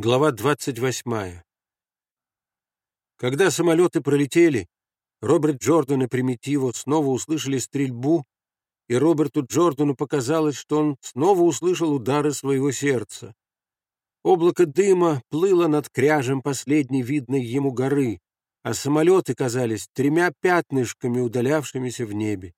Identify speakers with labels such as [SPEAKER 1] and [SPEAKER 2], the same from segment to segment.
[SPEAKER 1] Глава 28. Когда самолеты пролетели, Роберт Джордан и Примитиво снова услышали стрельбу, и Роберту Джордану показалось, что он снова услышал удары своего сердца. Облако дыма плыло над кряжем последней видной ему горы, а самолеты казались тремя пятнышками, удалявшимися в небе.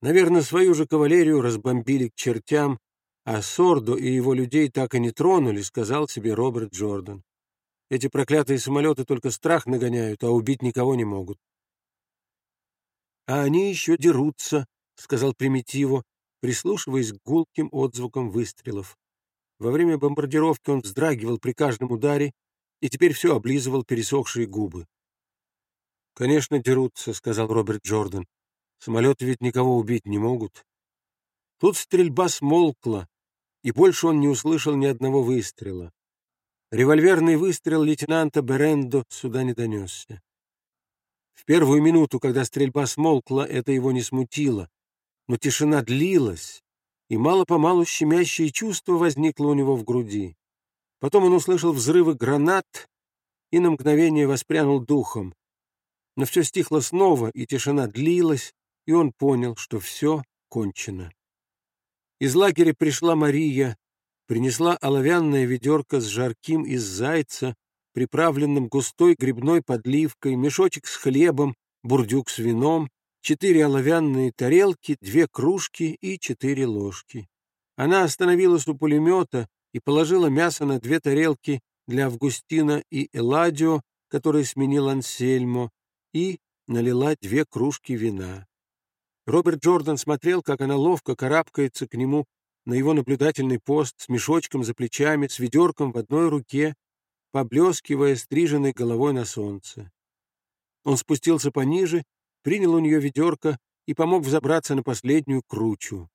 [SPEAKER 1] Наверное, свою же кавалерию разбомбили к чертям, а Сордо и его людей так и не тронули, сказал себе Роберт Джордан. Эти проклятые самолеты только страх нагоняют, а убить никого не могут. А они еще дерутся, сказал Примитиво, прислушиваясь к гулким отзвукам выстрелов. Во время бомбардировки он вздрагивал при каждом ударе и теперь все облизывал пересохшие губы. «Конечно, дерутся», — сказал Роберт Джордан. «Самолеты ведь никого убить не могут». Тут стрельба смолкла, и больше он не услышал ни одного выстрела. Револьверный выстрел лейтенанта Берендо сюда не донесся. В первую минуту, когда стрельба смолкла, это его не смутило, но тишина длилась, и мало-помалу щемящее чувство возникло у него в груди. Потом он услышал взрывы гранат и на мгновение воспрянул духом. Но все стихло снова, и тишина длилась, и он понял, что все кончено. Из лагеря пришла Мария, принесла оловянное ведерко с жарким из зайца, приправленным густой грибной подливкой, мешочек с хлебом, бурдюк с вином, четыре оловянные тарелки, две кружки и четыре ложки. Она остановилась у пулемета и положила мясо на две тарелки для Августина и Эладио, который сменил Ансельмо, и налила две кружки вина. Роберт Джордан смотрел, как она ловко карабкается к нему на его наблюдательный пост с мешочком за плечами, с ведерком в одной руке, поблескивая стриженной головой на солнце. Он спустился пониже, принял у нее ведерко и помог взобраться на последнюю кручу.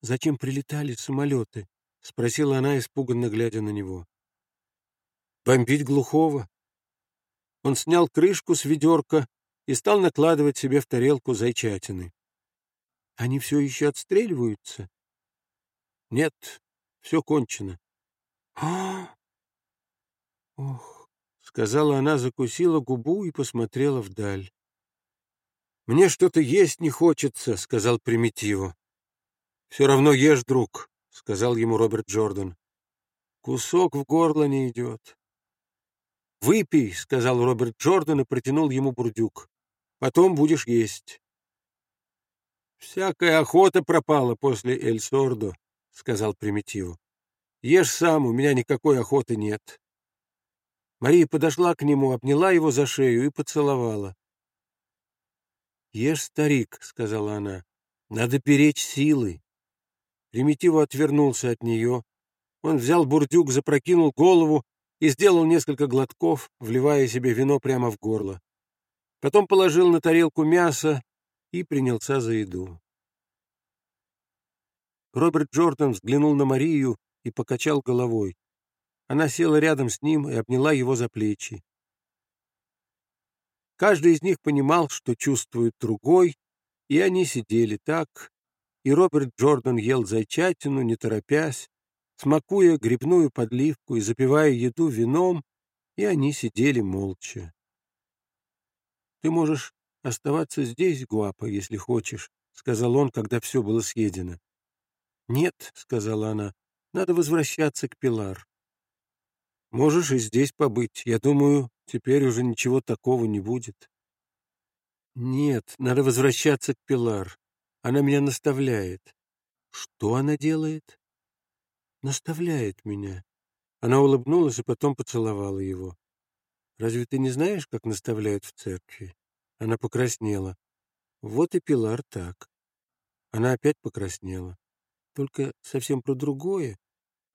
[SPEAKER 1] «Зачем прилетали самолеты?» — спросила она, испуганно глядя на него. «Бомбить глухого». Он снял крышку с ведерка и стал накладывать себе в тарелку зайчатины. Они все еще отстреливаются? Нет, все кончено. А, Ох, сказала она, закусила губу и посмотрела вдаль. Мне что-то есть не хочется, сказал Примитиву. Все равно ешь, друг, сказал ему Роберт Джордан. Кусок в горло не идет. «Выпей», — сказал Роберт Джордан и протянул ему бурдюк. Потом будешь есть. Всякая охота пропала после Эль-Сордо, — сказал Примитиву. Ешь сам, у меня никакой охоты нет. Мария подошла к нему, обняла его за шею и поцеловала. «Ешь, старик», — сказала она, — «надо беречь силы». Примитиву отвернулся от нее. Он взял бурдюк, запрокинул голову и сделал несколько глотков, вливая себе вино прямо в горло. Потом положил на тарелку мясо и принялся за еду. Роберт Джордан взглянул на Марию и покачал головой. Она села рядом с ним и обняла его за плечи. Каждый из них понимал, что чувствует другой, и они сидели так, и Роберт Джордан ел зайчатину, не торопясь, смакуя грибную подливку и запивая еду вином, и они сидели молча. Ты можешь оставаться здесь, Гуапа, если хочешь, — сказал он, когда все было съедено. — Нет, — сказала она, — надо возвращаться к Пилар. — Можешь и здесь побыть. Я думаю, теперь уже ничего такого не будет. — Нет, надо возвращаться к Пилар. Она меня наставляет. — Что она делает? — Наставляет меня. Она улыбнулась и потом поцеловала его. Разве ты не знаешь, как наставляют в церкви? Она покраснела. Вот и Пилар так. Она опять покраснела. Только совсем про другое.